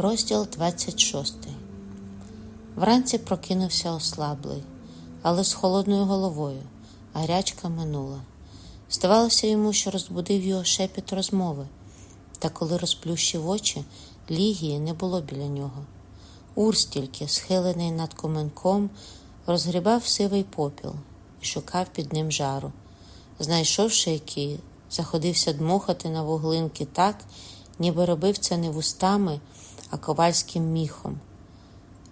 Розділ 26 Вранці прокинувся ослаблий, але з холодною головою, гарячка минула. Здавалося йому, що розбудив його шепіт розмови, та коли розплющив очі, лігії не було біля нього. Урс тільки, схилений над коменком, розгрібав сивий попіл і шукав під ним жару. Знайшовши який, заходився дмухати на вуглинки так, ніби робив це не вустами, а ковальським міхом.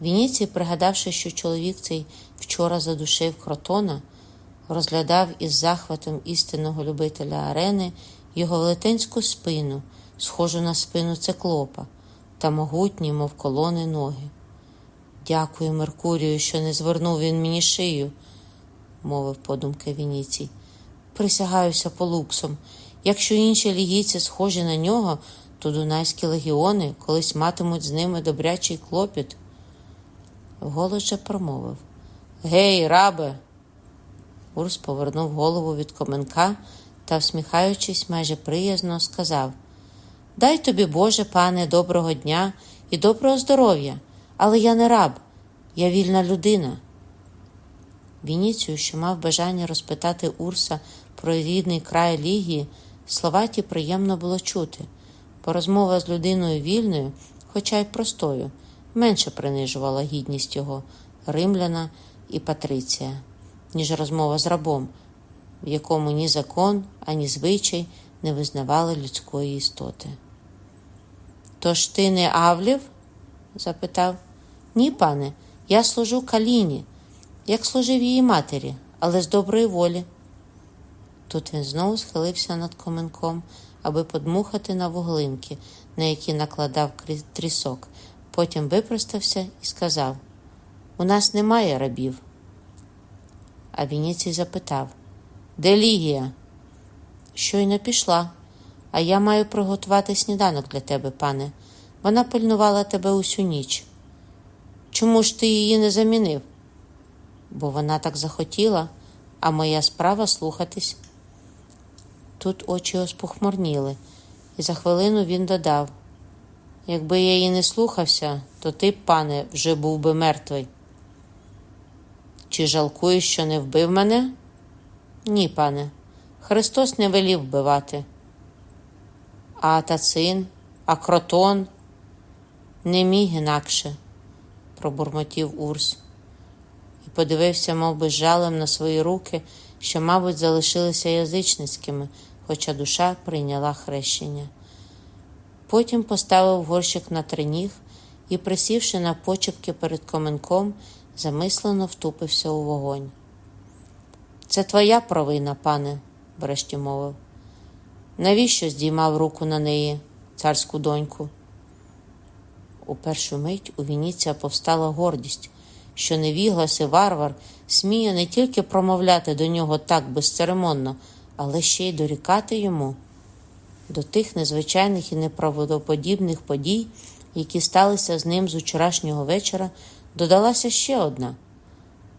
Вініцій, пригадавши, що чоловік цей вчора задушив кротона, розглядав із захватом істинного любителя арени його велетенську спину, схожу на спину циклопа, та могутні, мов колони ноги. Дякую, Меркурію, що не звернув він мені шию, мовив подумки Вініцій. Присягаюся полуксом. Якщо інші лігійці схожі на нього, то дунайські легіони колись матимуть з ними добрячий клопіт. Вголос же промовив Гей, рабе. Урс повернув голову від коменка та, всміхаючись, майже приязно, сказав Дай тобі, Боже, пане, доброго дня і доброго здоров'я, але я не раб, я вільна людина. Вініцію, що мав бажання розпитати Урса про рідний край Лігії, слова ті приємно було чути, бо розмова з людиною вільною, хоча й простою, менше принижувала гідність його, римляна і Патриція, ніж розмова з рабом, в якому ні закон, ані звичай не визнавали людської істоти. Тож ти не Авлів? запитав. Ні, пане, я служу каліні, як служив її матері, але з доброї волі. Тут він знову схилився над коменком, аби подмухати на вуглинки, на які накладав трісок. Потім випростався і сказав: У нас немає рабів. А Вініцій запитав: Де Лігія? Щойно пішла, а я маю приготувати сніданок для тебе, пане. Вона пильнувала тебе усю ніч. Чому ж ти її не замінив? Бо вона так захотіла, а моя справа слухатись. Тут очі спохмурніли, і за хвилину він додав: Якби я її не слухався, то ти, пане, вже був би мертвий. Чи жалкуєш, що не вбив мене? Ні, пане. Христос не велів вбивати. А Тацин, а кротон не міг інакше, пробурмотів Урс і подивився, мов би, жалем на свої руки, що, мабуть, залишилися язичницькими, хоча душа прийняла хрещення. Потім поставив горщик на триніг і, присівши на почепки перед коменком, замислено втупився у вогонь. Це твоя провина, пане, врешті мовив. Навіщо здіймав руку на неї, царську доньку? У першу мить у Вініція повстала гордість, що невіглас і варвар сміє не тільки промовляти до нього так безцеремонно, але ще й дорікати йому. До тих незвичайних і неправдоподібних подій, які сталися з ним з вчорашнього вечора, додалася ще одна.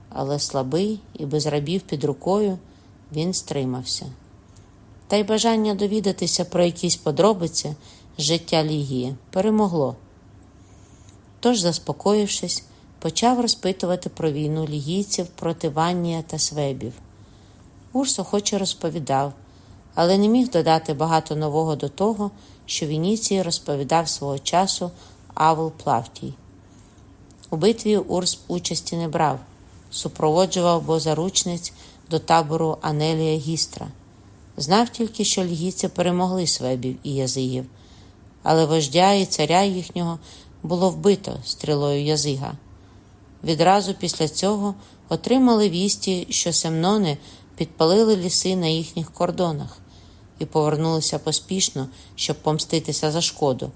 Але слабий і без рабів під рукою він стримався. Та й бажання довідатися про якісь подробиці життя Лігії перемогло. Тож, заспокоївшись, почав розпитувати про війну лігійців проти Ваннія та Свебів. Урс охоче розповідав, але не міг додати багато нового до того, що Вініцій розповідав свого часу Авл Плавтій. У битві Урс участі не брав, супроводжував бозаручниць до табору Анелія Гістра. Знав тільки, що лігійці перемогли свебів і язигів, але вождя і царя їхнього було вбито стрілою язига. Відразу після цього отримали вісті, що семнони підпалили ліси на їхніх кордонах і повернулися поспішно, щоб помститися за шкоду,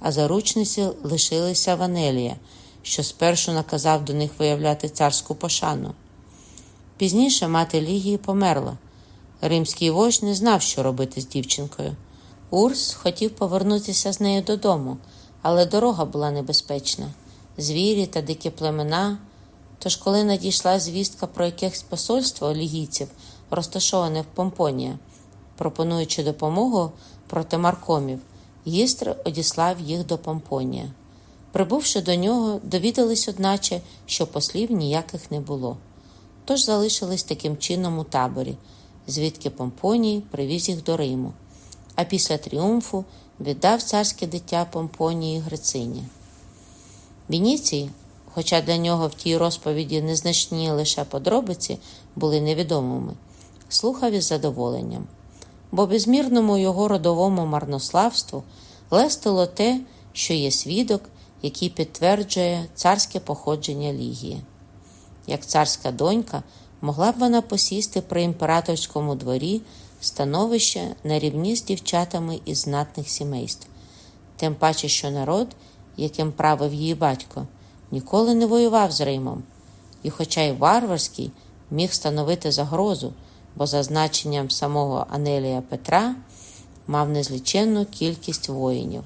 а заручниці лишилися в Анелія, що спершу наказав до них виявляти царську пошану. Пізніше мати Лігії померла. Римський вождь не знав, що робити з дівчинкою. Урс хотів повернутися з нею додому, але дорога була небезпечна звірі та дикі племена. Тож, коли надійшла звістка про якесь посольство лігійців, розташоване в Помпонія, пропонуючи допомогу проти маркомів, Гістр одіслав їх до Помпонія. Прибувши до нього, довідались, одначе, що послів ніяких не було. Тож залишились таким чином у таборі, звідки Помпоній привіз їх до Риму, а після тріумфу віддав царське дитя Помпонії Грицині. Вініцій, хоча для нього в тій розповіді незначні лише подробиці були невідомими, слухав із задоволенням, бо безмірному його родовому марнославству лестило те, що є свідок, який підтверджує царське походження Лігії. Як царська донька, могла б вона посісти при імператорському дворі становище на рівні з дівчатами із знатних сімейств, тим паче, що народ, яким правив її батько, ніколи не воював з Римом, і, хоча й варварський, міг становити загрозу, бо за значенням самого Анелія Петра мав незліченну кількість воїнів.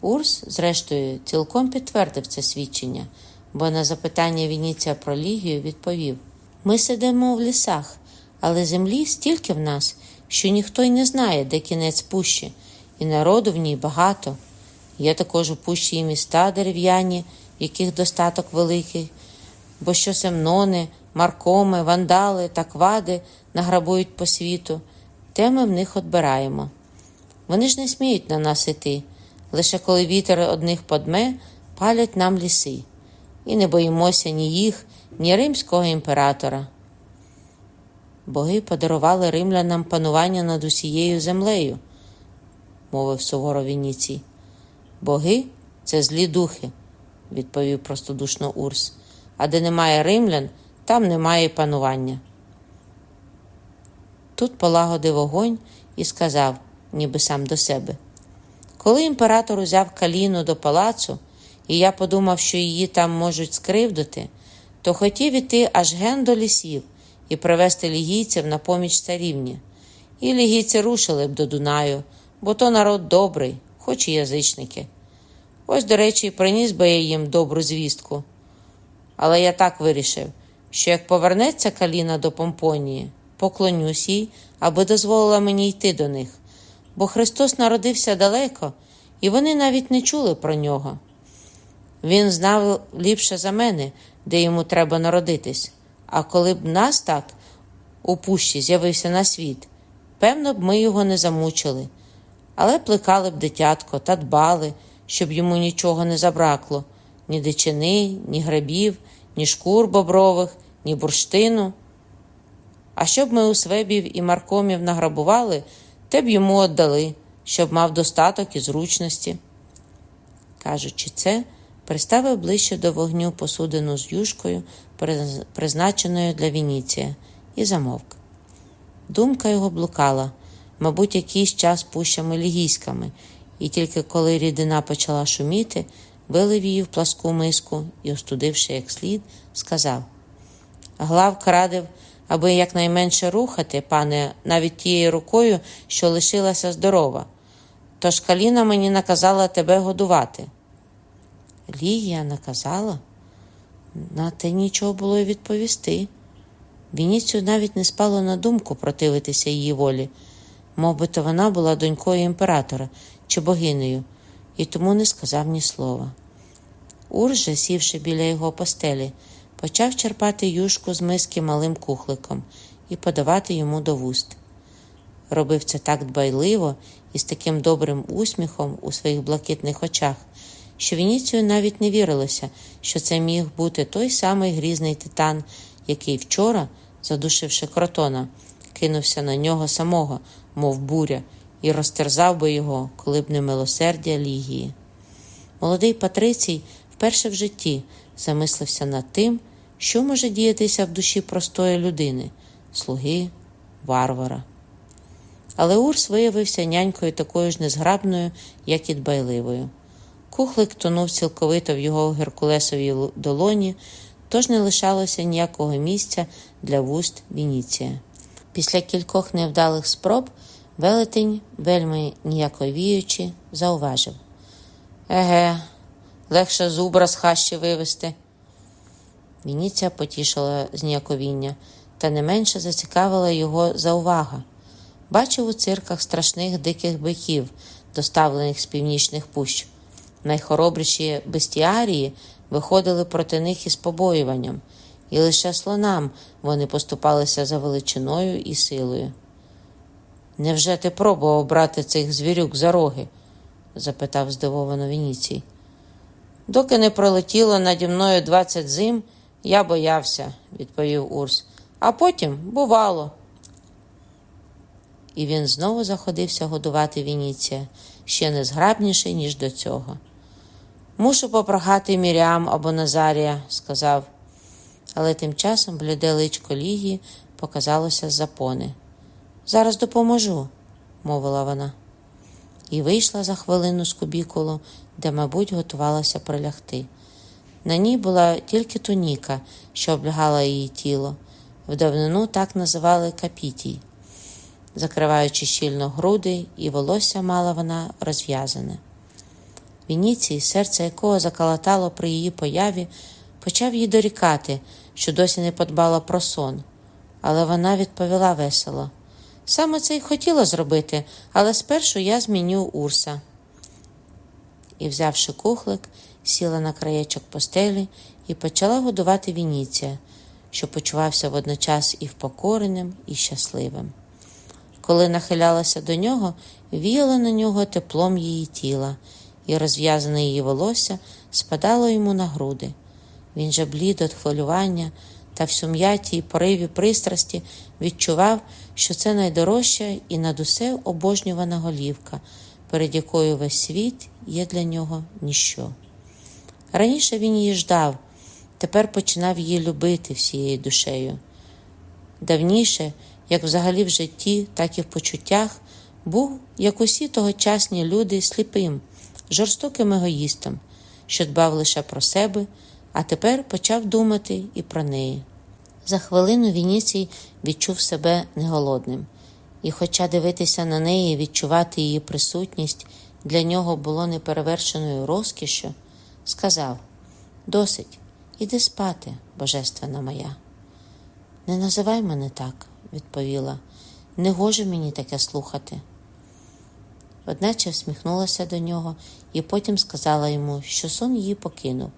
Урс, зрештою, цілком підтвердив це свідчення, бо на запитання Вініція про Лігію відповів: Ми сидимо в лісах, але землі стільки в нас, що ніхто й не знає, де кінець пущі, і народу в ній багато. Є також у пущі і міста дерев'яні, яких достаток великий, бо що семнони, маркоми, вандали та квади награбують по світу, те ми в них отбираємо. Вони ж не сміють на нас іти, лише коли вітер одних подме, палять нам ліси, і не боїмося ні їх, ні римського імператора. Боги подарували римлянам панування над усією землею, мовив суворо Вініцій. Боги це злі духи, відповів простодушно Урс. А де немає римлян, там немає панування. Тут полагодив вогонь і сказав, ніби сам до себе. Коли імператор узяв каліну до палацу, і я подумав, що її там можуть скривдити, то хотів іти аж ген до лісів і привезти лігійців на поміч царівні. І лігійці рушили б до Дунаю, бо то народ добрий, хоч і язичники. Ось, до речі, приніс би я їм добру звістку. Але я так вирішив, що як повернеться каліна до Помпонії, поклонюсь їй, аби дозволила мені йти до них, бо Христос народився далеко, і вони навіть не чули про нього. Він знав ліпше за мене, де йому треба народитись. А коли б нас так у пущі з'явився на світ, певно б ми його не замучили, але плекали б дитятко та дбали, щоб йому нічого не забракло ні дичини, ні грабів, ні шкур бобрових, ні бурштину. А щоб ми у свебів і маркомів награбували, те б йому віддали, щоб мав достаток і зручності. Кажучи це, приставив ближче до вогню посудину з юшкою, призначеною для Вініція, і замовк. Думка його блукала, мабуть, якийсь час пущами лігійськами, і тільки коли рідина почала шуміти, вилив її в пласку миску і, остудивши як слід, сказав: Глав крадив, аби якнайменше рухати, пане, навіть тією рукою, що лишилася здорова. Тож Каліна мені наказала тебе годувати. Лігія наказала? На те нічого було й відповісти. Вініцю навіть не спало на думку противитися її волі, мов вона була донькою імператора чи богинею, і тому не сказав ні слова. Урже, сівши біля його постелі, почав черпати юшку з миски малим кухликом і подавати йому до вуст. Робив це так дбайливо і з таким добрим усміхом у своїх блакитних очах, що Вініцію навіть не вірилося, що це міг бути той самий грізний титан, який вчора, задушивши кротона, кинувся на нього самого, мов буря, і розтерзав би його, коли б не милосердя Лігії. Молодий Патрицій вперше в житті замислився над тим, що може діятися в душі простої людини, слуги, варвара. Але Урс виявився нянькою такою ж незграбною, як і дбайливою. Кухлик тонув цілковито в його геркулесовій долоні, тож не лишалося ніякого місця для вуст Вініція. Після кількох невдалих спроб велетень, вельми ніяковіючи, зауважив Еге, легше зубра з хащі вивести. Вініція потішила зніяковіння, та не менше зацікавила його заувага. Бачив у цирках страшних диких биків, доставлених з північних пущ. Найхоробріші бестіарії виходили проти них із побоюванням, і лише слонам вони поступалися за величиною і силою. Невже ти пробував брати цих звірюк за роги? запитав здивовано Вініцій. Доки не пролетіло наді мною двадцять зим, я боявся, відповів Урс, а потім бувало. І він знову заходився годувати Вініція, ще незграбніший, ніж до цього. Мушу попрохати Мірям або Назарія, сказав, але тим часом бліде личко Лігії показалося з запони. Зараз допоможу, мовила вона, і вийшла за хвилину з кубікулу, де, мабуть, готувалася прилягти. На ній була тільки туніка, що облягала її тіло. В давнину так називали капітій, закриваючи щільно груди, і волосся мала вона розв'язане. Вініцій, серце якого заколотало при її появі, почав їй дорікати, що досі не подбала про сон, але вона відповіла весело. Саме це й хотіла зробити, але спершу я зміню Урса. І, взявши кухлик, сіла на краєчок постелі і почала годувати Вініція, що почувався водночас і впокореним, і щасливим. Коли нахилялася до нього, віяла на нього теплом її тіла, і розв'язане її волосся спадало йому на груди. Він же блід від хвилювання та в сум'яті й пориві пристрасті відчував, що це найдорожча і над усе обожнювана голівка, перед якою весь світ є для нього ніщо. Раніше він її ждав, тепер починав її любити всією душею. Давніше, як взагалі в житті, так і в почуттях, був, як усі тогочасні люди, сліпим, жорстоким егоїстом, що дбав лише про себе, а тепер почав думати і про неї. За хвилину Вініцій відчув себе неголодним, і, хоча дивитися на неї відчувати її присутність для нього було неперевершеною розкішю, сказав Досить, іди спати, божественна моя. Не називай мене так, відповіла, не гоже мені таке слухати. Одначе всміхнулася до нього і потім сказала йому, що сон її покинув,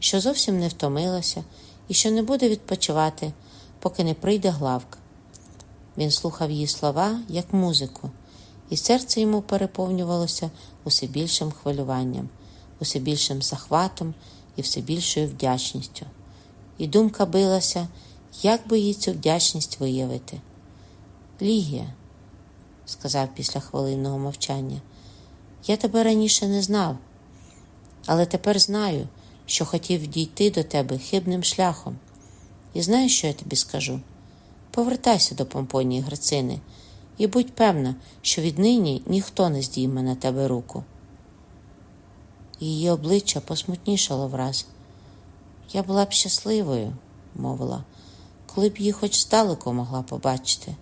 що зовсім не втомилася і що не буде відпочивати, поки не прийде главка. Він слухав її слова, як музику, і серце йому переповнювалося усе більшим хвилюванням, усе більшим захватом і все більшою вдячністю. І думка билася, як би їй цю вдячність виявити. Лігія, сказав після хвилинного мовчання, я тебе раніше не знав, але тепер знаю, що хотів дійти до тебе хибним шляхом. І знаєш, що я тобі скажу? Повертайся до Помпонії Грицини і будь певна, що віднині ніхто не здійме на тебе руку. Її обличчя посмутнішало враз. Я була б щасливою, мовила, коли б її хоч здалеку могла побачити,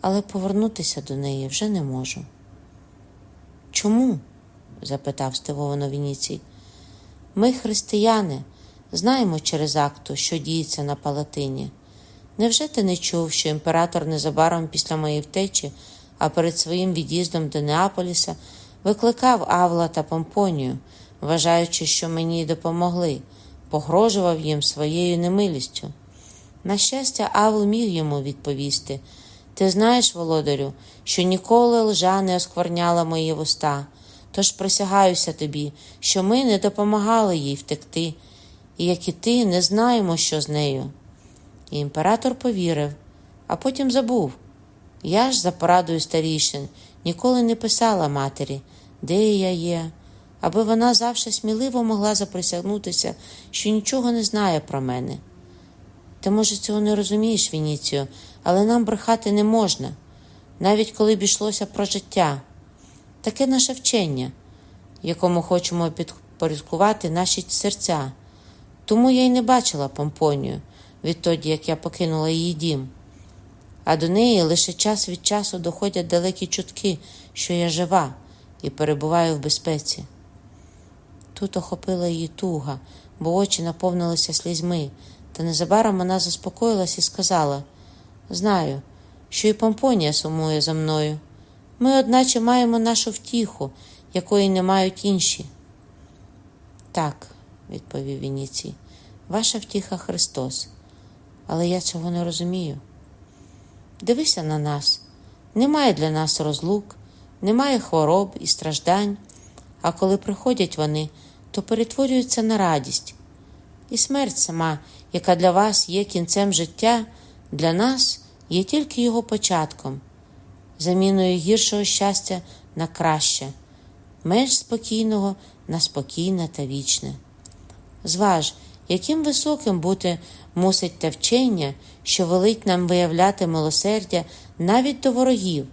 але повернутися до неї вже не можу. Чому? запитав стивовано Вініцій. Ми, християни, знаємо через акту, що діється на Палатині. Невже ти не чув, що імператор незабаром після моєї втечі, а перед своїм від'їздом до Неаполіса викликав Авла та Помпонію, вважаючи, що мені допомогли, погрожував їм своєю немилістю? На щастя, Авл міг йому відповісти Ти знаєш, володарю, що ніколи лжа не оскверняла мої вуста. Тож присягаюся тобі, що ми не допомагали їй втекти, і як і ти не знаємо, що з нею. І імператор повірив, а потім забув. Я ж, за порадою старішин, ніколи не писала матері, де я є, аби вона завжди сміливо могла заприсягнутися, що нічого не знає про мене. Ти, може, цього не розумієш, Вініцію, але нам брехати не можна, навіть коли б йшлося про життя. Таке наше вчення, якому хочемо підпорядкувати наші серця. Тому я й не бачила помпонію відтоді, як я покинула її дім. А до неї лише час від часу доходять далекі чутки, що я жива і перебуваю в безпеці. Тут охопила її туга, бо очі наповнилися слізьми, та незабаром вона заспокоїлась і сказала: Знаю, що і помпонія сумує за мною. Ми, одначе, маємо нашу втіху, якої не мають інші. так, відповів Вініцій. Ваша втіха Христос. Але я цього не розумію. Дивися на нас. Немає для нас розлук, немає хвороб і страждань, а коли приходять вони, то перетворюються на радість. І смерть сама, яка для вас є кінцем життя, для нас є тільки його початком, заміною гіршого щастя на краще, менш спокійного на спокійне та вічне. Зваж, яким високим бути мусить те вчення, що велить нам виявляти милосердя навіть до ворогів,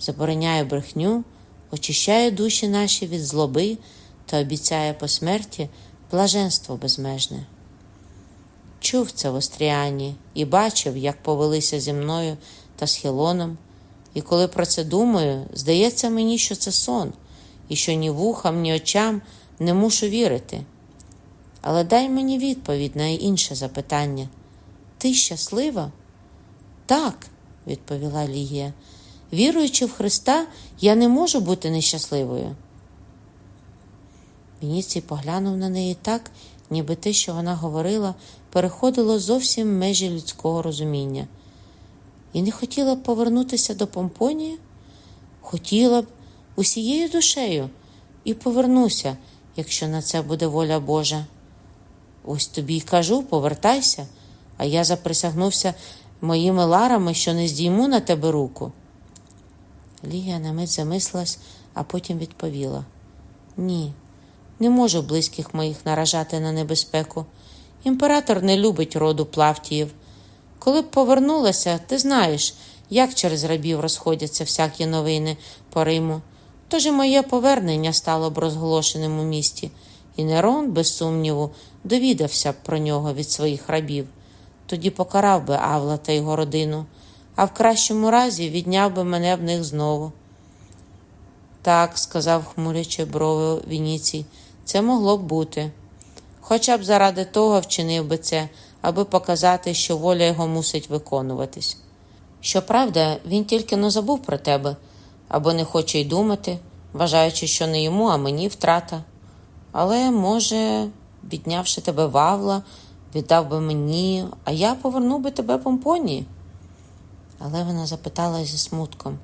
забороняє брехню, очищає душі наші від злоби та обіцяє по смерті блаженство безмежне. Чув це в Остріані і бачив, як повелися зі мною та з Хілоном, і коли про це думаю, здається мені, що це сон, і що ні вухам, ні очам не мушу вірити. Але дай мені відповідь на інше запитання. Ти щаслива? Так, відповіла Лігія. Віруючи в Христа, я не можу бути нещасливою. Вініцій поглянув на неї так, ніби те, що вона говорила, переходило зовсім межі людського розуміння. І не хотіла б повернутися до Помпонії? Хотіла б усією душею і повернуся, якщо на це буде воля Божа. Ось тобі й кажу, повертайся, а я заприсягнувся моїми ларами, що не здійму на тебе руку. Лігія на мить замислилась, а потім відповіла: Ні, не можу близьких моїх наражати на небезпеку. Імператор не любить роду Плавтіїв. Коли б повернулася, ти знаєш, як через рабів розходяться всякі новини по Риму. Тож і моє повернення стало б розголошеним у місті, і Нерон, без сумніву, довідався б про нього від своїх рабів. Тоді покарав би Авла та його родину, а в кращому разі відняв би мене в них знову. Так, сказав хмурячи брови Вініцій, це могло б бути. Хоча б заради того вчинив би це, аби показати, що воля його мусить виконуватись. Щоправда, він тільки не забув про тебе або не хоче й думати, вважаючи, що не йому, а мені втрата. Але, може, віднявши тебе вавла, віддав би мені, а я повернув би тебе помпонії. Але вона запитала зі смутком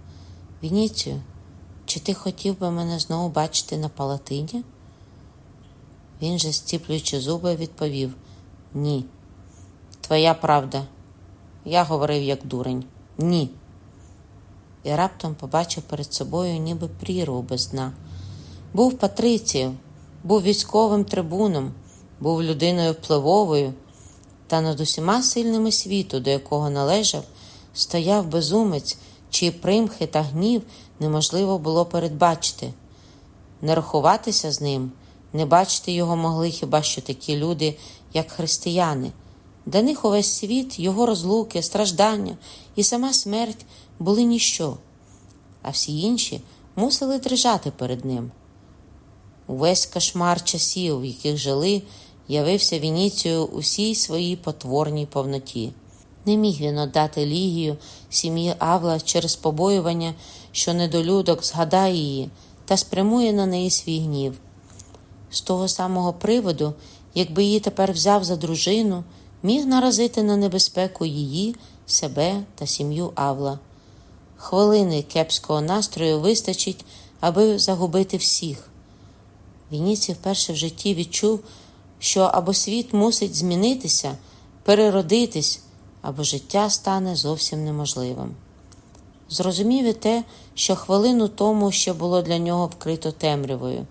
Вініцію, чи ти хотів би мене знову бачити на палатині? Він же, стіплюючи зуби, відповів Ні. Твоя правда. Я говорив як дурень. Ні. І раптом побачив перед собою ніби прірву без дна. Був патрицією, був військовим трибуном, був людиною впливовою, та над усіма сильними світу, до якого належав, стояв безумець, чиї примхи та гнів неможливо було передбачити. Не рахуватися з ним, не бачити його могли хіба що такі люди, як християни. Для них увесь світ, його розлуки, страждання і сама смерть були ніщо, а всі інші мусили дрижати перед ним. Увесь кошмар часів, в яких жили, явився Вініцію у всій своїй потворній повноті. Не міг він отдати Лігію сім'ї Авла через побоювання, що недолюдок згадає її та спрямує на неї свій гнів. З того самого приводу, якби її тепер взяв за дружину, міг наразити на небезпеку її, себе та сім'ю Авла. Хвилини кепського настрою вистачить, аби загубити всіх. Вініці вперше в житті відчув, що або світ мусить змінитися, переродитись, або життя стане зовсім неможливим. Зрозумів і те, що хвилину тому ще було для нього вкрито темрявою.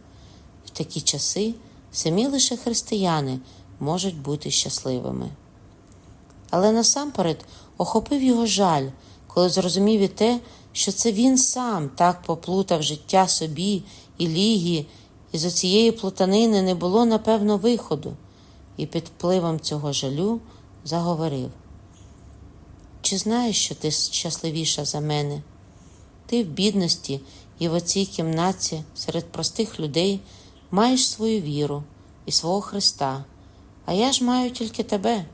В такі часи самі лише християни можуть бути щасливими. Але насамперед охопив його жаль, коли зрозумів і те, що це він сам так поплутав життя собі і лігії, і з оцієї плутанини не було, напевно, виходу, і під впливом цього жалю заговорив. Чи знаєш, що ти щасливіша за мене? Ти в бідності і в оцій кімнаті серед простих людей маєш свою віру і свого Христа, а я ж маю тільки тебе.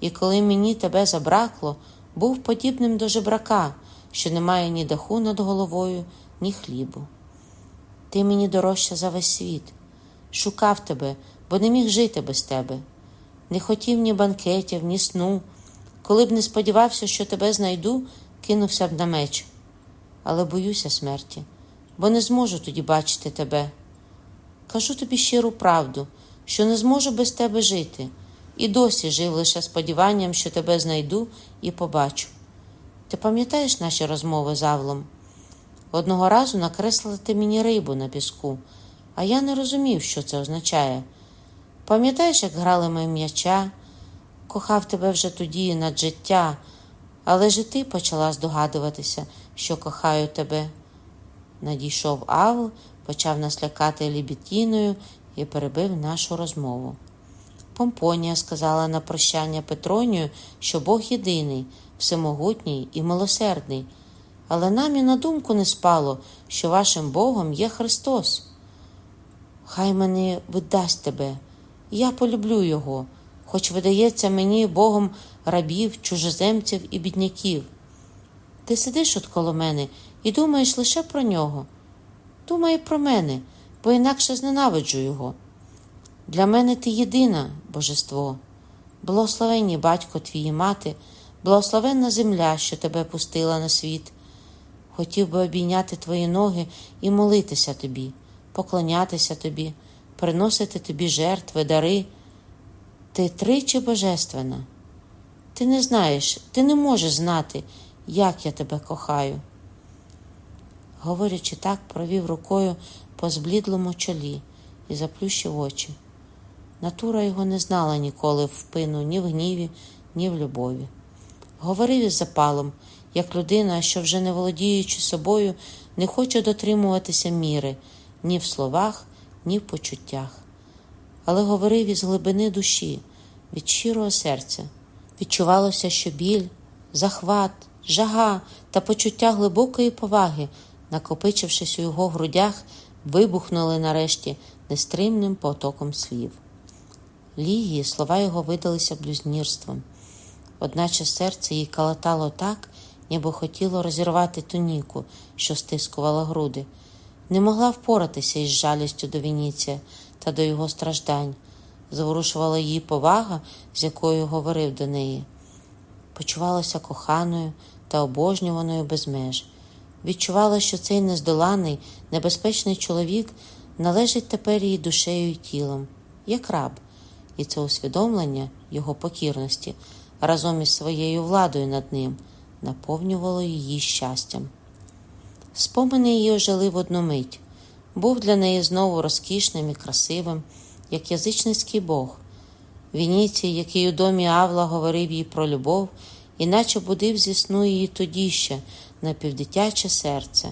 І коли мені тебе забракло, був подібним до жебрака, що не має ні даху над головою, ні хлібу. Ти мені дорожча за весь світ. Шукав тебе, бо не міг жити без тебе. Не хотів ні банкетів, ні сну. Коли б не сподівався, що тебе знайду, кинувся б на меч. Але боюся смерті, бо не зможу тоді бачити тебе. Кажу тобі щиру правду, що не зможу без тебе жити, і досі жив лише сподіванням, що тебе знайду і побачу. Ти пам'ятаєш наші розмови з Авлом? Одного разу накреслила ти мені рибу на піску, а я не розумів, що це означає. Пам'ятаєш, як грали ми м'яча, кохав тебе вже тоді над життя, але ж і ти почала здогадуватися, що кохаю тебе. Надійшов Авл, почав нас лякати лібітіною і перебив нашу розмову. Помпонія сказала на прощання Петронію, що Бог єдиний, всемогутній і милосердний, але нам і на думку не спало, що вашим Богом є Христос. Хай мене видасть тебе, я полюблю Його, хоч видається мені Богом рабів, чужеземців і бідняків. Ти сидиш от коло мене і думаєш лише про нього. Думай про мене, бо інакше зненавиджу його. Для мене ти єдина божество, благословенні батько твій мати, благословенна земля, що тебе пустила на світ. Хотів би обійняти твої ноги і молитися тобі, поклонятися тобі, приносити тобі жертви, дари. Ти тричі божественна. Ти не знаєш, ти не можеш знати, як я тебе кохаю. Говорячи так, провів рукою по зблідлому чолі і заплющив очі. Натура його не знала ніколи впину ні в гніві, ні в любові. Говорив із запалом, як людина, що, вже не володіючи собою, не хоче дотримуватися міри ні в словах, ні в почуттях. Але говорив із глибини душі, від щирого серця. Відчувалося, що біль, захват, жага та почуття глибокої поваги, накопичившись у його грудях, вибухнули нарешті нестримним потоком слів. Лігії слова його видалися блюзнірством, одначе серце їй калатало так, ніби хотіло розірвати туніку, що стискувала груди, не могла впоратися із жалістю до Вініція та до його страждань, заворушувала її повага, з якою говорив до неї. Почувалася коханою та обожнюваною без меж. Відчувала, що цей нездоланий, небезпечний чоловік належить тепер її душею і тілом, як раб і це усвідомлення його покірності разом із своєю владою над ним наповнювало її щастям. Спомини її ожили в одну мить. Був для неї знову розкішним і красивим, як язичницький Бог. Вініцій, який у домі Авла говорив їй про любов, іначе будив зі сну її тоді ще напівдитяче серце.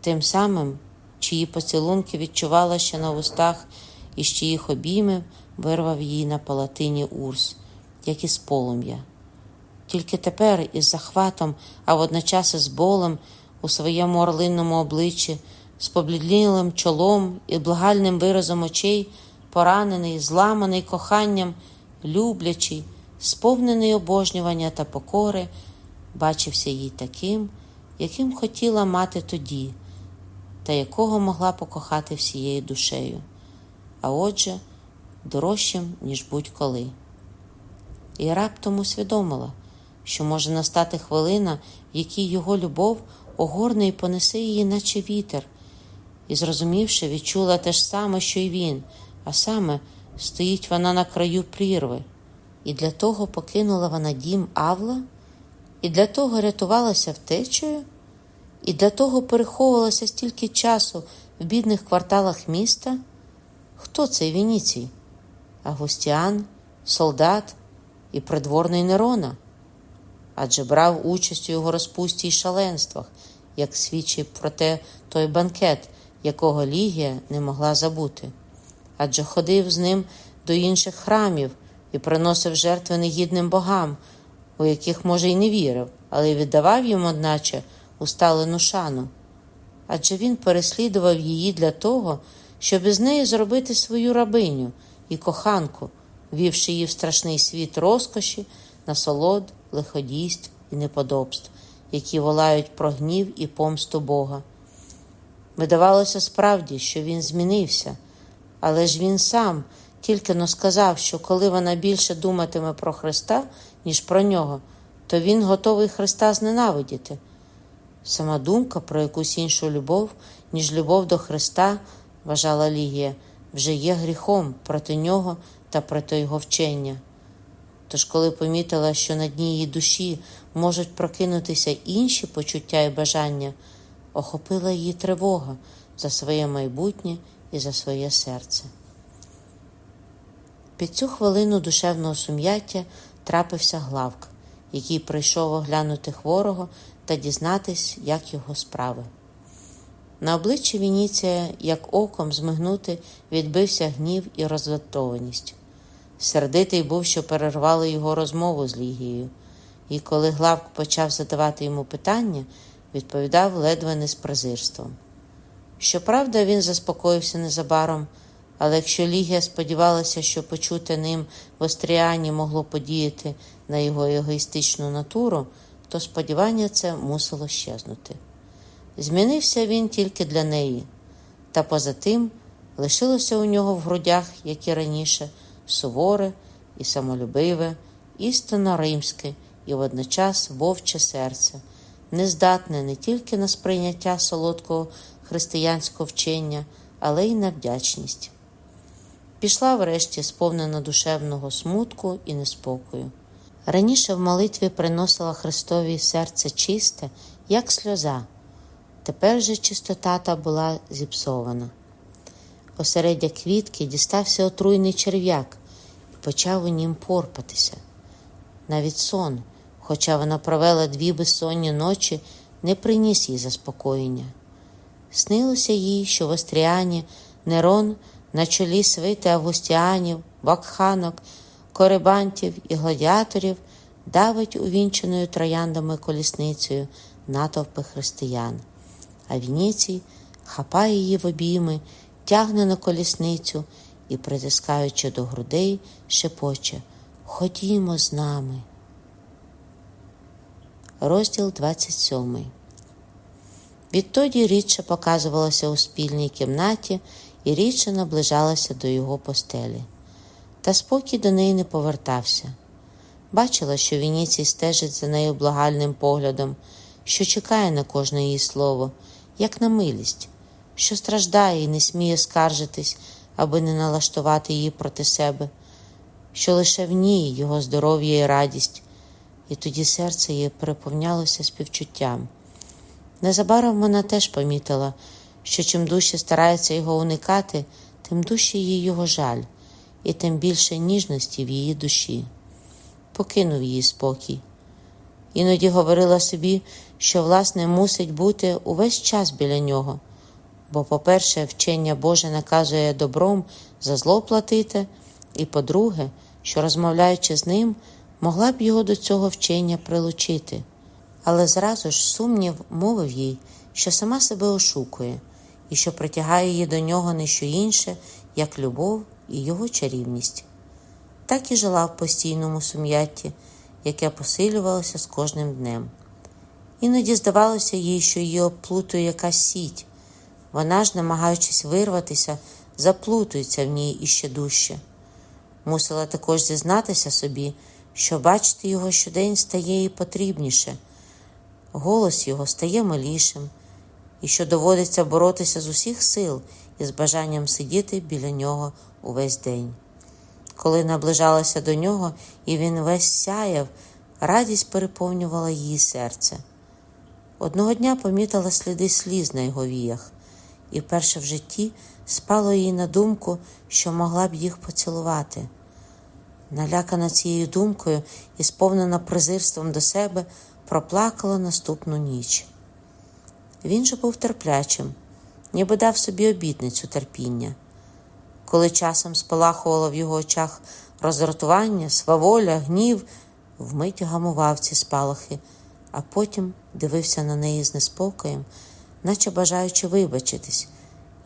Тим самим, чиї поцілунки відчувала ще на вустах і з чиїх обіймів вирвав її на палатині Урс, як із полум'я. Тільки тепер із захватом, а водночас із болем у своєму орлинному обличчі, з поблідлілим чолом і благальним виразом очей, поранений, зламаний коханням, люблячий, сповнений обожнювання та покори, бачився їй таким, яким хотіла мати тоді, та якого могла покохати всією душею. А отже, дорожчим, ніж будь-коли. І раптом усвідомила, що може настати хвилина, в якій його любов огорне і понесе її, наче вітер, і, зрозумівши, відчула те ж саме, що й він, а саме стоїть вона на краю прірви, і для того покинула вона дім Авла, і для того рятувалася втечею, і для того переховувалася стільки часу в бідних кварталах міста. Хто цей Вініцій? Агустіан, солдат і придворний Нерона, адже брав участь у його розпусті й шаленствах, як свідчить про те той банкет, якого Лігія не могла забути, адже ходив з ним до інших храмів і приносив жертви негідним богам, у яких, може, й не вірив, але віддавав їм, одначе, усталену шану. Адже він переслідував її для того, щоб із неї зробити свою рабиню і коханку, вівши її в страшний світ розкоші, насолод, лиходійств і неподобств, які волають про гнів і помсту Бога. Видавалося справді, що він змінився, Але ж він сам тільки но сказав, що коли вона більше думатиме про Христа, ніж про нього, то він готовий Христа зненавидіти. Сама думка про якусь іншу любов, ніж любов до Христа, вважала Лігія, вже є гріхом проти нього та проти його вчення. Тож, коли помітила, що на дні її душі можуть прокинутися інші почуття і бажання, охопила її тривога за своє майбутнє і за своє серце. Під цю хвилину душевного сум'яття трапився главк, який прийшов оглянути хворого та дізнатись, як його справи. На обличчі Вініція, як оком змигнути, відбився гнів і роздратованість. Сердитий був, що перервали його розмову з Лігією, і коли Главк почав задавати йому питання, відповідав ледве не з презирством. Щоправда, він заспокоївся незабаром, але якщо Лігія сподівалася, що почути ним в Остріані могло подіяти на його егоїстичну натуру, то сподівання це мусило щезнути. Змінився він тільки для неї, та поза тим лишилося у нього в грудях, як і раніше, суворе і самолюбиве, істинно римське і водночас вовче серце, нездатне не тільки на сприйняття солодкого християнського вчення, але й на вдячність. Пішла врешті сповнена душевного смутку і неспокою. Раніше в молитві приносила Христові серце чисте, як сльоза. Тепер же чистота та була зіпсована. Осереддя квітки дістався отруйний черв'як і почав у нім порпатися. Навіть сон, хоча вона провела дві безсонні ночі, не приніс їй заспокоєння. Снилося їй, що в Остріані Нерон на чолі свити августіанів, вакханок, корибантів і гладіаторів давить увінченою трояндами колісницею натовпи християн, а Вініцій хапає її в обійми, тягне на колісницю і, притискаючи до грудей, шепоче Ходімо з нами. Розділ 27 Відтоді рідше показувалася у спільній кімнаті і рідше наближалася до його постелі. Та спокій до неї не повертався. Бачила, що Вініцій стежить за нею благальним поглядом, що чекає на кожне її слово, як на милість, що страждає і не сміє скаржитись, аби не налаштувати її проти себе, що лише в ній його здоров'я і радість, і тоді серце її переповнялося співчуттям. Незабаром вона теж помітила, що чим дужче старається його уникати, тим дужче їй його жаль, і тим більше ніжності в її душі. Покинув її спокій. Іноді говорила собі, що, власне, мусить бути увесь час біля нього, бо, по-перше, вчення Боже наказує добром за зло платити, і по-друге, що, розмовляючи з ним, могла б його до цього вчення прилучити. Але зразу ж сумнів мовив їй, що сама себе ошукує і що притягає її до нього не що інше, як любов і його чарівність. Так і жила в постійному сум'ятті, яке посилювалося з кожним днем. Іноді здавалося їй, що її оплутує якась сіть. Вона ж, намагаючись вирватися, заплутується в ній іще дужче. Мусила також зізнатися собі, що бачити його щодень стає їй потрібніше, голос його стає милішим, і що доводиться боротися з усіх сил із бажанням сидіти біля нього увесь день. Коли наближалася до нього, і він весь сяяв, радість переповнювала її серце. Одного дня помітила сліди сліз на його віях, і вперше в житті спало їй на думку, що могла б їх поцілувати. Налякана цією думкою і сповнена презирством до себе, проплакала наступну ніч. Він же був терплячим, ніби дав собі обітницю терпіння. Коли часом спалахувало в його очах роздратування, сваволя, гнів, вмить гамував ці спалахи, а потім дивився на неї з неспокоєм, наче бажаючи вибачитись.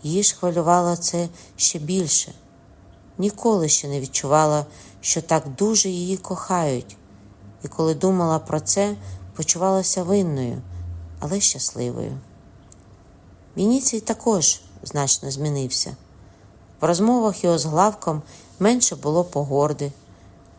Її ж хвилювало це ще більше. Ніколи ще не відчувала, що так дуже її кохають, і коли думала про це, почувалася винною, але щасливою. Вініцій також значно змінився. В розмовах його з Главком менше було погорди.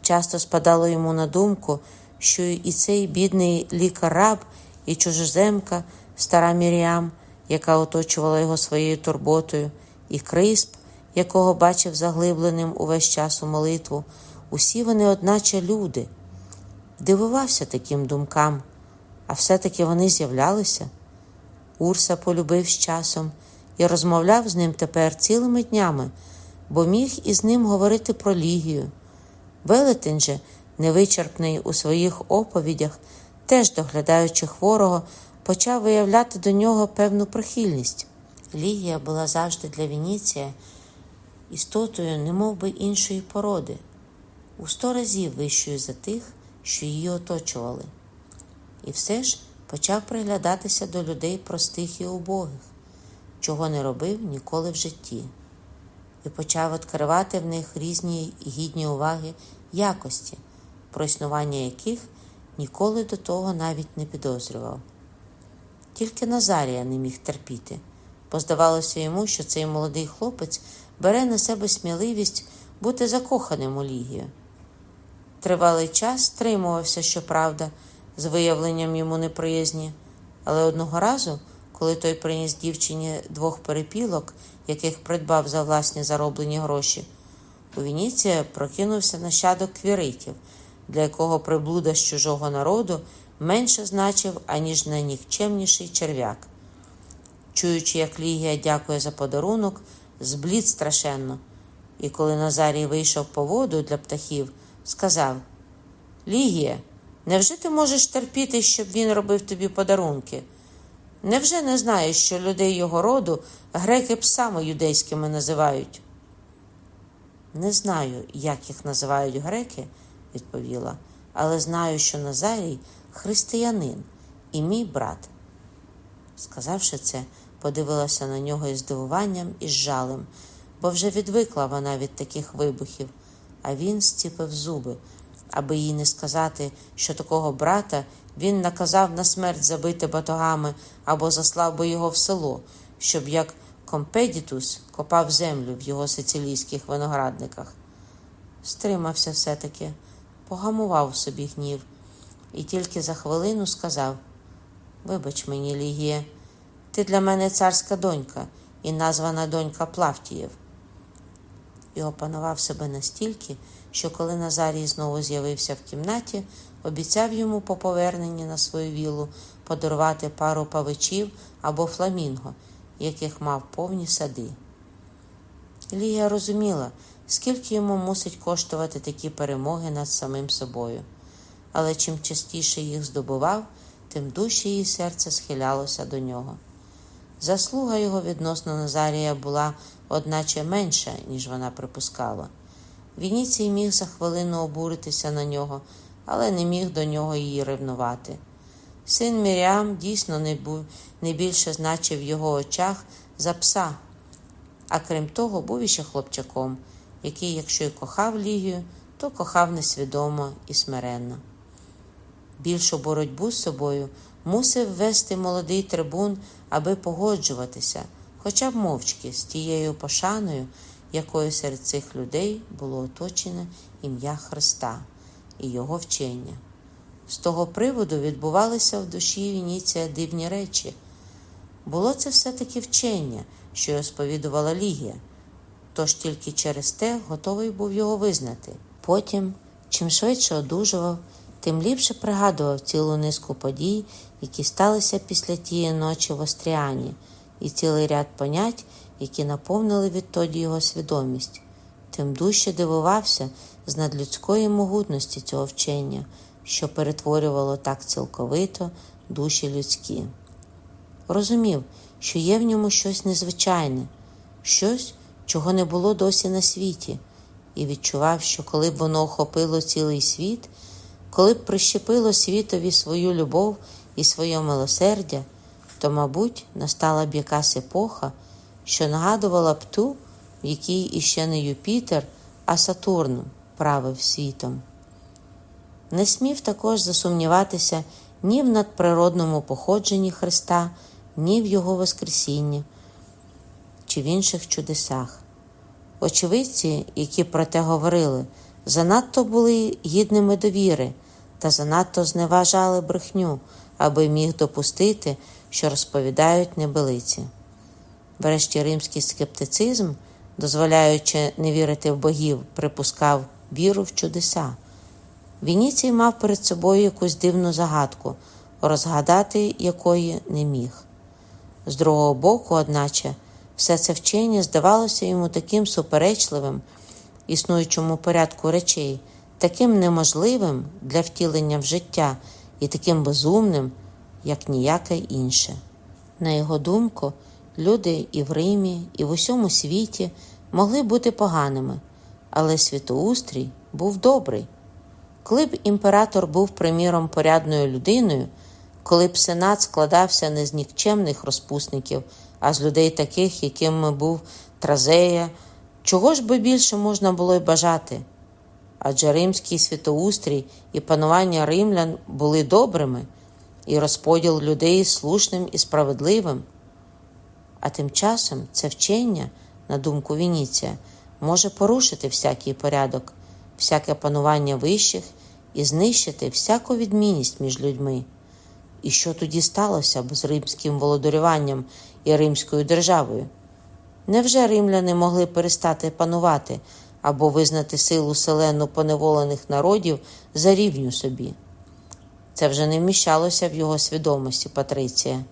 Часто спадало йому на думку, що і цей бідний лікар-раб, і чужеземка, стара Міріам, яка оточувала його своєю турботою, і крисп, якого бачив заглибленим увесь час у молитву, усі вони, одначе, люди. Дивувався таким думкам, а все-таки вони з'являлися. Урса полюбив з часом і розмовляв з ним тепер цілими днями, бо міг із ним говорити про лігію. Велетень же, невичерпний у своїх оповідях, теж доглядаючи хворого, почав виявляти до нього певну прихильність. Лігія була завжди для Вініція істотою, немов би іншої породи, у сто разів вищою за тих, що її оточували. І все ж почав приглядатися до людей простих і убогих, чого не робив ніколи в житті, і почав відкривати в них різні гідні уваги якості, про існування яких ніколи до того навіть не підозрював. Тільки Назарія не міг терпіти, бо здавалося йому, що цей молодий хлопець бере на себе сміливість бути закоханим у Лігію. Тривалий час стримувався, щоправда, з виявленням йому неприязні, але одного разу, коли той приніс дівчині двох перепілок, яких придбав за власні зароблені гроші, у Вініція прокинувся нащадок квіритів, для якого приблуда з чужого народу менше значив, аніж найнікчемніший черв'як. Чуючи, як Лігія дякує за подарунок, зблід страшенно, і коли Назарій вийшов по воду для птахів, сказав: Лігія, невже ти можеш терпіти, щоб він робив тобі подарунки? Невже не знаєш, що людей його роду греки псами юдейськими називають? Не знаю, як їх називають греки, відповіла, але знаю, що Назарій християнин і мій брат. Сказавши це, подивилася на нього із здивуванням і з жалем, бо вже відвикла вона від таких вибухів, а він стіпив зуби, аби їй не сказати, що такого брата він наказав на смерть забити батогами або заслав би його в село, щоб як компедітус копав землю в його сицилійських виноградниках. Стримався все-таки, погамував собі гнів і тільки за хвилину сказав: Вибач мені, Лігія, ти для мене царська донька і названа донька Плавтієв. І опанував себе настільки, що коли Назарій знову з'явився в кімнаті, обіцяв йому по поверненні на свою вілу подарувати пару павичів або фламінго, яких мав повні сади. Лія розуміла, скільки йому мусить коштувати такі перемоги над самим собою, але чим частіше їх здобував, тим дужче її серце схилялося до нього. Заслуга його відносно Назарія була, одначе менша, ніж вона припускала. Вініцій міг за хвилину обуритися на нього, але не міг до нього її ревнувати. Син Міріам дійсно не був не більше значив в його очах за пса, а крім того, був іще хлопчаком, який, якщо й кохав Лігію, то кохав несвідомо і смиренно. Більшу боротьбу з собою мусив вести молодий трибун, аби погоджуватися, хоча б мовчки, з тією пошаною, якою серед цих людей було оточене ім'я Христа і Його вчення. З того приводу відбувалися в душі Вініція дивні речі. Було це все-таки вчення, що його сповідувала Лігія, тож тільки через те готовий був його визнати. Потім, чим швидше одужував, тим ліпше пригадував цілу низку подій, які сталися після тієї ночі в Остріані, і цілий ряд понять, які наповнили відтоді його свідомість, тим дужче дивувався з надлюдської могутності цього вчення, що перетворювало так цілковито душі людські. Розумів, що є в ньому щось незвичайне, щось, чого не було досі на світі, і відчував, що коли б воно охопило цілий світ, коли б прищепило світові свою любов і своє милосердя, то, мабуть, настала б якась епоха, що нагадувала б ту, в якій іще не Юпітер, а Сатурн правив світом. Не смів також засумніватися ні в надприродному походженні Христа, ні в Його Воскресінні чи в інших чудесах. Очевидці, які про те говорили, занадто були гідними довіри та занадто зневажали брехню, аби міг допустити, що розповідають небелиці. Врешті римський скептицизм, дозволяючи не вірити в богів, припускав віру в чудеса. Вініцій мав перед собою якусь дивну загадку, розгадати якої не міг. З другого боку, одначе, все це вчення здавалося йому таким суперечливим, існуючому порядку речей, таким неможливим для втілення в життя і таким безумним, як ніяке інше. На його думку, люди і в Римі, і в усьому світі могли бути поганими, але світоустрій був добрий. Коли б імператор був приміром порядною людиною, коли б сенат складався не з нікчемних розпусників, а з людей таких, якими був Тразея, чого ж би більше можна було й бажати? Адже римський світоустрій і панування римлян були добрими, і розподіл людей слушним і справедливим. А тим часом це вчення, на думку Вініція, може порушити всякий порядок, всяке панування вищих і знищити всяку відмінність між людьми. І що тоді сталося б з римським володарюванням і римською державою? Невже римляни могли перестати панувати або визнати силу селену поневолених народів за рівню собі? Це вже не вміщалося в його свідомості Патриція.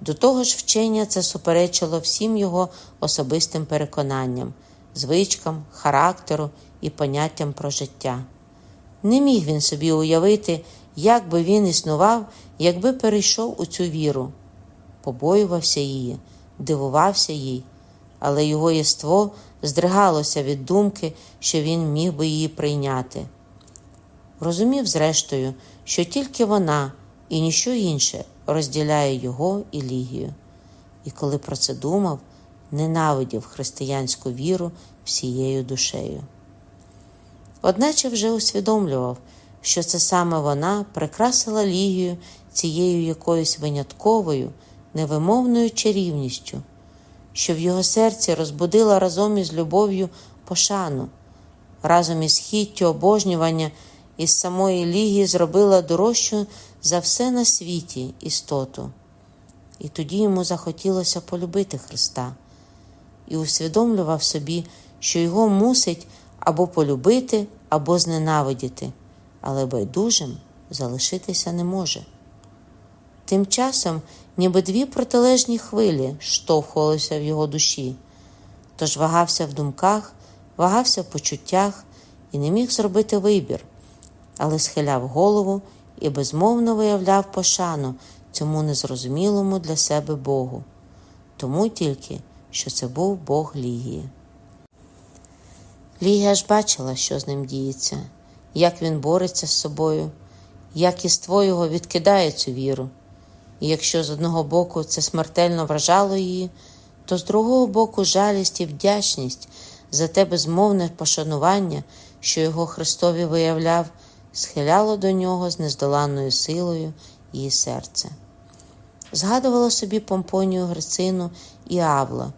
До того ж, вчення це суперечило всім його особистим переконанням, звичкам, характеру і поняттям про життя. Не міг він собі уявити, як би він існував, якби перейшов у цю віру, побоювався її, дивувався їй, але його єство здригалося від думки, що він міг би її прийняти. Розумів, зрештою, що тільки вона і ніщо інше розділяє його і лігію, і коли про це думав, ненавидів християнську віру всією душею. Одначе вже усвідомлював, що це саме вона прикрасила лігію цією якоюсь винятковою, невимовною чарівністю, що в його серці розбудила разом із любов'ю пошану, разом із хіттю обожнювання із самої лігії зробила дорожчу за все на світі істоту. І тоді йому захотілося полюбити Христа і усвідомлював собі, що його мусить або полюбити, або зненавидіти, але байдужим залишитися не може. Тим часом, ніби дві протилежні хвилі штовхувалися в його душі, тож вагався в думках, вагався в почуттях і не міг зробити вибір, але схиляв голову і безмовно виявляв пошану цьому незрозумілому для себе Богу, тому тільки, що це був Бог Лігії. Лігія ж бачила, що з ним діється, як він бореться з собою, як іство його відкидає цю віру. І якщо з одного боку це смертельно вражало її, то з другого боку жалість і вдячність за те безмовне пошанування, що його Христові виявляв, схиляло до нього з нездоланною силою її серце. Згадувала собі Помпонію Грицину і Авла.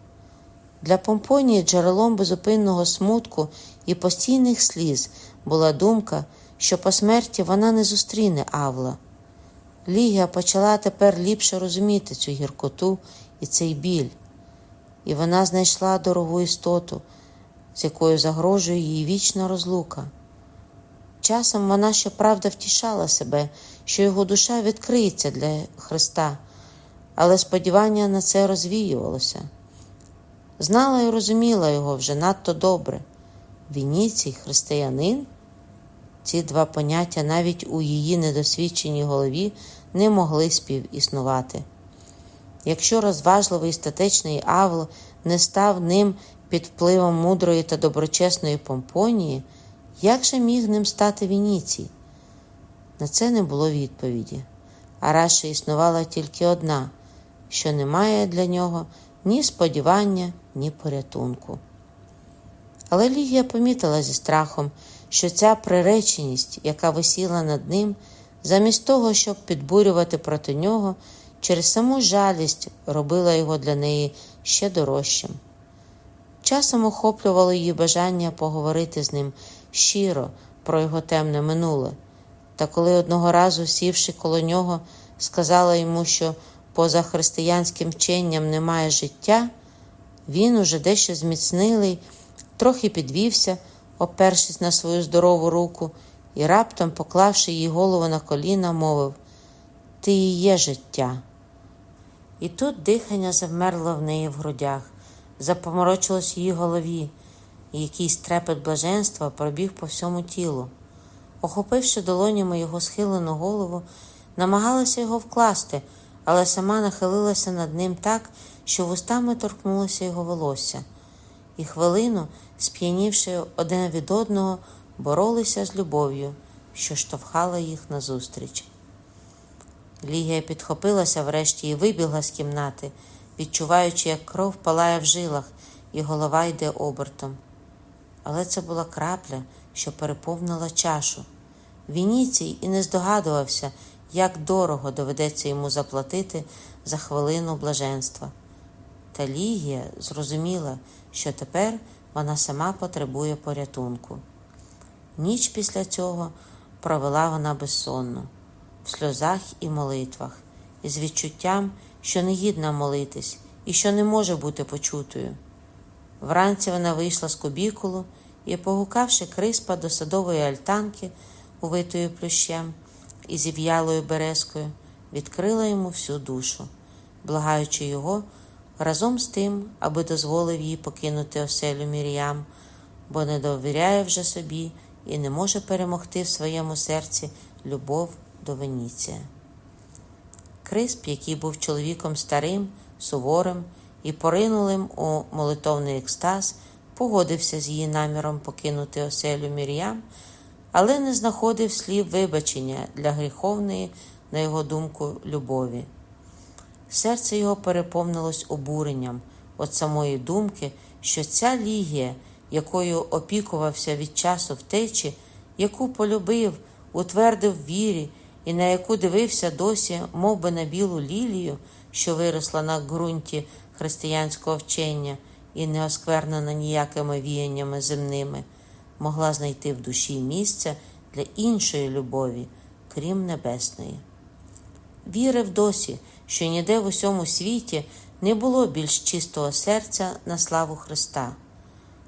Для Помпонії джерелом безупинного смутку і постійних сліз була думка, що по смерті вона не зустріне Авла. Лігія почала тепер ліпше розуміти цю гіркоту і цей біль, і вона знайшла дорогу істоту, з якою загрожує їй вічна розлука. Часом вона, щоправда, втішала себе, що його душа відкриється для Христа, але сподівання на це розвіювалося. Знала і розуміла його вже надто добре. Вініцій, християнин. Ці два поняття навіть у її недосвідченій голові не могли співіснувати. Якщо розважливий статечний Авл не став ним під впливом мудрої та доброчесної помпонії, як же міг ним стати Вініцій? На це не було відповіді, а радше існувала тільки одна, що немає для нього ні сподівання, ні порятунку. Але Лігія помітила зі страхом, що ця приреченість, яка висіла над ним, замість того, щоб підбурювати проти нього, через саму жалість робила його для неї ще дорожчим. Часом охоплювало її бажання поговорити з ним щиро про його темне минуле. Та коли одного разу, сівши коло нього, сказала йому, що поза християнським вченням немає життя, він, уже дещо зміцнилий, трохи підвівся, опершись на свою здорову руку, і раптом, поклавши її голову на коліна, мовив Ти і є життя. І тут дихання завмерло в неї в грудях, запоморочилось її голові, і якийсь трепет блаженства пробіг по всьому тілу. Охопивши долонями його схилену голову, намагалася його вкласти, але сама нахилилася над ним так, що вустами торкнулося його волосся, і хвилину, сп'янівши один від одного, боролися з любов'ю, що штовхала їх назустріч. Лігія підхопилася врешті і вибігла з кімнати, відчуваючи, як кров палає в жилах, і голова йде обертом. Але це була крапля, що переповнила чашу. Вініцій і не здогадувався, як дорого доведеться йому заплатити за хвилину блаженства. Та Лігія зрозуміла, що тепер вона сама потребує порятунку. Ніч після цього провела вона безсонно, в сльозах і молитвах, із відчуттям, що не гідна молитись і що не може бути почутою. Вранці вона вийшла з кубікулу і, погукавши криспа до садової альтанки, увитою плющем і зів'ялою березкою, відкрила йому всю душу, благаючи його разом з тим, аби дозволив їй покинути оселю Мір'ям, бо не довіряє вже собі і не може перемогти в своєму серці любов до Веніція. Крисп, який був чоловіком старим, суворим і поринулим у молитовний екстаз, погодився з її наміром покинути оселю Мір'ям, але не знаходив слів вибачення для гріховної, на його думку, любові. Серце його переповнилось обуренням від самої думки, що ця лігія, якою опікувався від часу втечі, яку полюбив, утвердив вірі і на яку дивився досі, мов би на білу лілію, що виросла на ґрунті християнського вчення і не осквернена ніякими віяннями земними, могла знайти в душі місце для іншої любові, крім небесної. Вірив досі, що ніде в усьому світі не було більш чистого серця на славу Христа.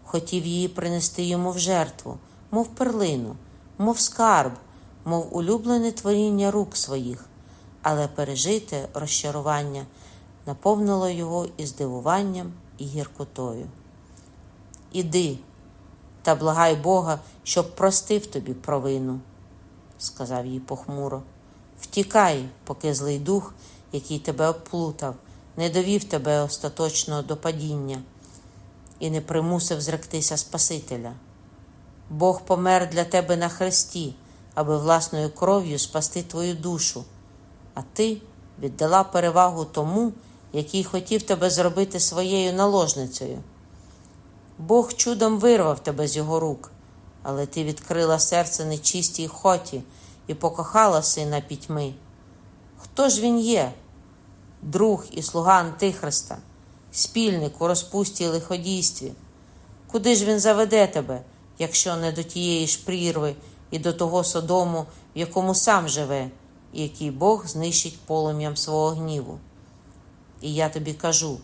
Хотів її принести йому в жертву, мов перлину, мов скарб, мов улюблене творіння рук своїх, але пережите розчарування наповнило його і здивуванням, і гіркотою. Іди та благай Бога, щоб простив тобі провину, сказав їй похмуро. Втікай, поки злий дух, який тебе обплутав, не довів тебе остаточно до падіння і не примусив зректися Спасителя. Бог помер для тебе на хресті, аби власною кров'ю спасти твою душу, а ти віддала перевагу тому, який хотів тебе зробити своєю наложницею. Бог чудом вирвав тебе з його рук, але ти відкрила серце нечистій хоті і покохала сина пітьми. Хто ж він є? Друг і слуга Антихриста, спільник у розпусті і лиходійстві. Куди ж він заведе тебе, якщо не до тієї ж прірви і до того содому, в якому сам живе, і який Бог знищить полум'ям свого гніву? І я тобі кажу: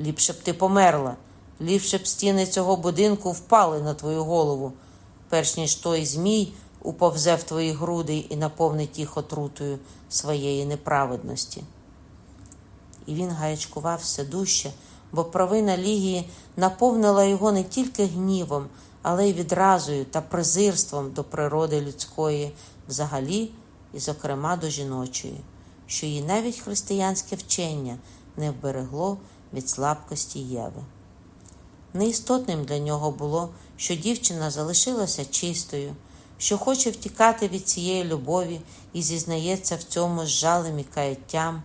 ліпше б ти померла, ліпше б стіни цього будинку впали на твою голову, перш ніж той Змій уповзе в твої груди і наповнить їх отрутою своєї неправедності. І він гаячкував все дужче, бо провина Лігії наповнила його не тільки гнівом, але й відразою та презирством до природи людської взагалі і, зокрема, до жіночої, що їй навіть християнське вчення не вберегло від слабкості Єви. Неістотним для нього було, що дівчина залишилася чистою, що хоче втікати від цієї любові і зізнається в цьому з жалем і каяттям.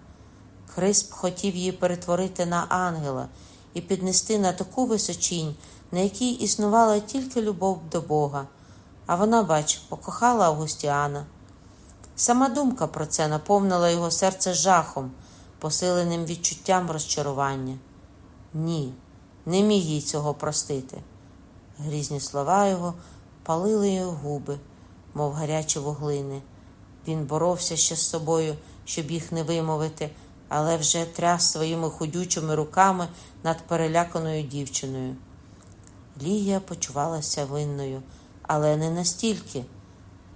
Крисп хотів її перетворити на ангела і піднести на таку височінь, на якій існувала тільки любов до Бога, а вона, бач, покохала Августіана. Сама думка про це наповнила його серце жахом, посиленим відчуттям розчарування. Ні, не міг їй цього простити. Грізні слова його палили його губи, мов гарячі вуглини. Він боровся ще з собою, щоб їх не вимовити, але вже тряс своїми худючими руками над переляканою дівчиною. Лігія почувалася винною, але не настільки.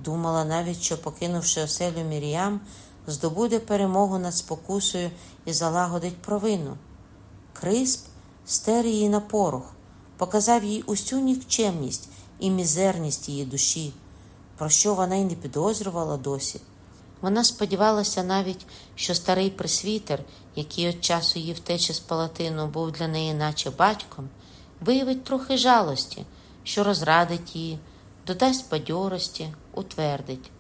Думала навіть, що, покинувши оселю Міріям, здобуде перемогу над спокусою і залагодить провину. Крисп стер її на порох, показав їй усю нікчемність і мізерність її душі, про що вона й не підозрювала досі. Вона сподівалася навіть, що старий присвітер, який від часу її втечі з палатину був для неї, наче батьком, виявить трохи жалості, що розрадить її, додасть бадьорості, утвердить.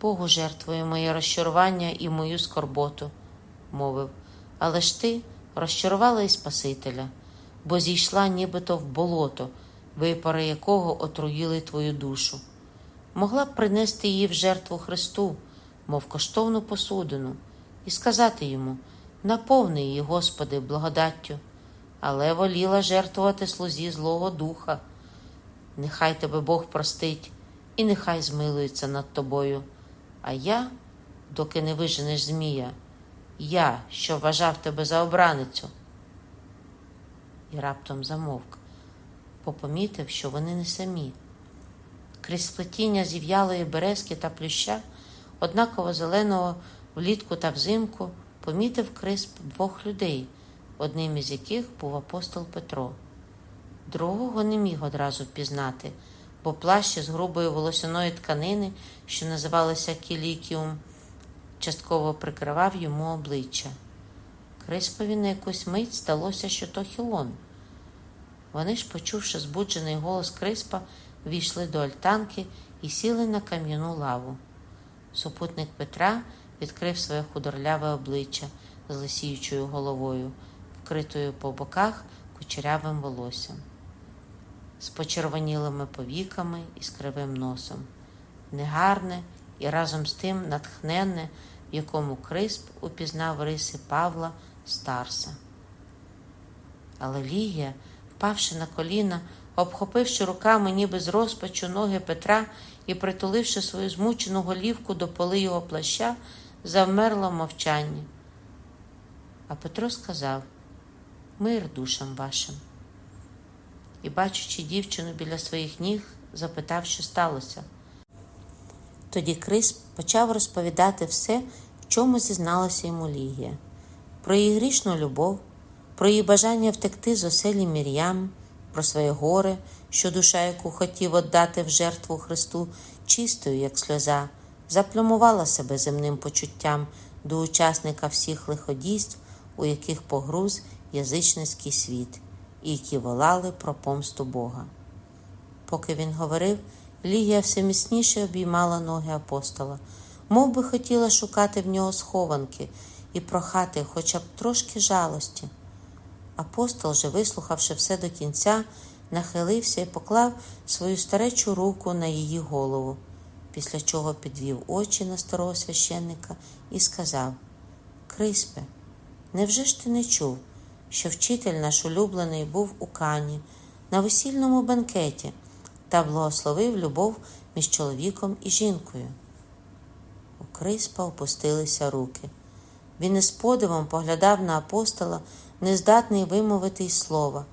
Богу жертвує моє розчарування і мою скорботу, мовив, але ж ти розчарувала і Спасителя, бо зійшла нібито в болото, випари якого отруїли твою душу. Могла б принести її в жертву Христу, мов коштовну посудину, і сказати йому наповни її, Господи, благодаттю, але воліла жертвувати слузі Злого Духа. Нехай тебе Бог простить, і нехай змилується над тобою. А я, доки не виженеш Змія, я, що вважав тебе за обраницю. І раптом замовк, попомітив, що вони не самі. Крізь сплетіння зів'ялої березки та плюща, однаково зеленого влітку та взимку, помітив крисп двох людей, одним із яких був апостол Петро. Другого не міг одразу впізнати, бо плащ з грубої волосяної тканини, що називалося кілікіум, частково прикривав йому обличчя. Криспові на якусь мить сталося, що то хілон. Вони ж, почувши збуджений голос Криспа, війшли до альтанки і сіли на кам'яну лаву. Супутник Петра відкрив своє худорляве обличчя з лисіючою головою, вкритою по боках кучерявим волоссям, з почервонілими повіками і з кривим носом, негарне і разом з тим натхненне, в якому Крисп упізнав риси Павла Старса. Але Лігія, впавши на коліна, обхопивши руками, ніби з розпачу ноги Петра і притуливши свою змучену голівку до поли його плаща, завмерла в мовчанні. А Петро сказав Мир душам вашим. І, бачучи дівчину біля своїх ніг, запитав, що сталося. Тоді Крис почав розповідати все, в чому зізналася йому Лігія, про її грішну любов, про її бажання втекти з оселі Мір'ям, про своє горе, що душа, яку хотів віддати в жертву Христу, чистою, як сльоза, заплюмувала себе земним почуттям до учасника всіх лиходійств, у яких погруз язичницький світ, і які волали про помсту Бога. Поки він говорив, Лігія все міцніше обіймала ноги апостола, мов би хотіла шукати в нього схованки і прохати хоча б трошки жалості. Апостол же, вислухавши все до кінця, нахилився і поклав свою старечу руку на її голову, після чого підвів очі на старого священника і сказав: Криспе, невже ж ти не чув, що вчитель наш улюблений був у Кані на весільному банкеті та благословив любов між чоловіком і жінкою? У Криспа опустилися руки. Він із подивом поглядав на апостола, нездатний вимовити й слова.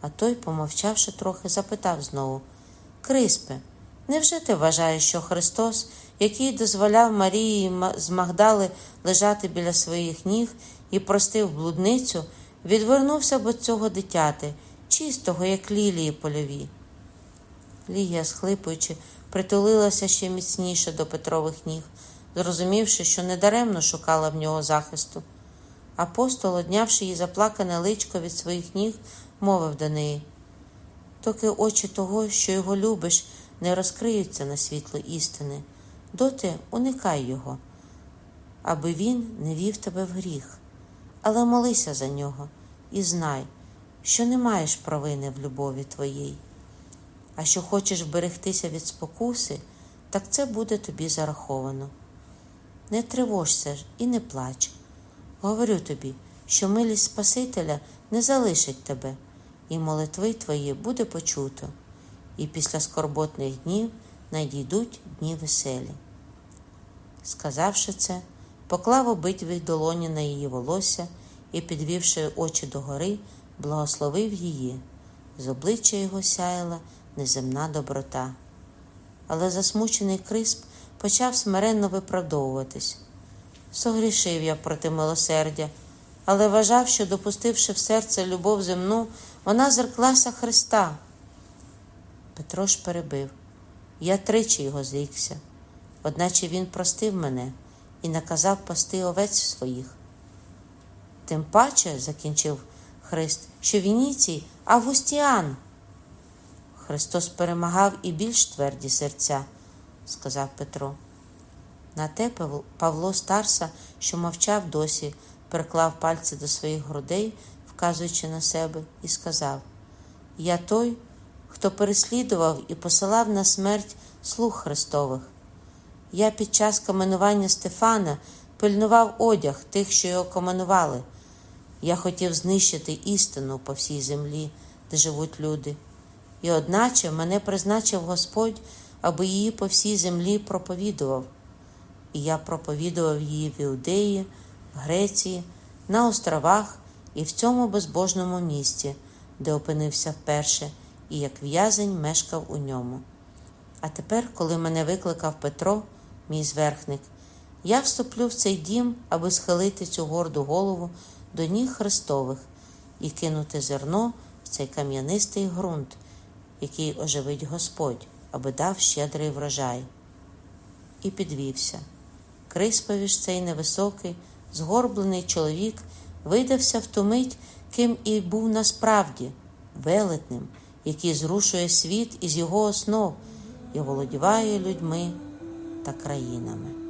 А той, помовчавши трохи, запитав знову Криспе, невже ти вважаєш, що Христос, який дозволяв Марії з Магдали лежати біля своїх ніг і простив блудницю, відвернувся б від цього дитяти, чистого, як лілії польові? Лігія, схлипуючи, притулилася ще міцніше до Петрових ніг, зрозумівши, що недаремно шукала в нього захисту. Апостол, однявши її заплакане личко від своїх ніг, мовив до неї доки очі того, що його любиш, не розкриються на світло істини, доти уникай його, аби він не вів тебе в гріх. Але молися за нього і знай, що не маєш провини в любові твоїй. А що хочеш вберегтися від спокуси, так це буде тобі зараховано. Не тривожся ж і не плач. Говорю тобі, що милість Спасителя не залишить тебе, і молитви твої буде почуто, і після скорботних днів надійдуть дні веселі. Сказавши це, поклав обидві долоні на її волосся і, підвівши очі догори, благословив її. З обличчя його сяяла неземна доброта. Але засмучений Крисп почав смиренно виправдовуватись. Согрішив я проти милосердя, але вважав, що, допустивши в серце любов земну, вона зерклася Христа. Петро ж перебив. Я тричі його зрікся, одначе він простив мене і наказав пасти овець своїх. Тим паче, закінчив Христ, що Вініцій Августіан. Христос перемагав і більш тверді серця, сказав Петро. На те Павло Старса, що мовчав досі, приклав пальці до своїх грудей, вказуючи на себе, і сказав: Я той, хто переслідував і посилав на смерть слуг Христових. Я під час каменування Стефана пильнував одяг тих, що його каменували. Я хотів знищити істину по всій землі, де живуть люди. І одначе мене призначив Господь, аби її по всій землі проповідував. І я проповідував її в Іудеї, в Греції, на островах і в цьому безбожному місті, де опинився вперше, і як в'язень мешкав у ньому. А тепер, коли мене викликав Петро, мій зверхник, я вступлю в цей дім, аби схилити цю горду голову до ніг Христових і кинути зерно в цей кам'янистий ґрунт, який оживить Господь, аби дав щедрий врожай. І підвівся. Крисповіж цей невисокий, згорблений чоловік видався в ту мить, ким і був насправді велетним, який зрушує світ із його основ і володіває людьми та країнами.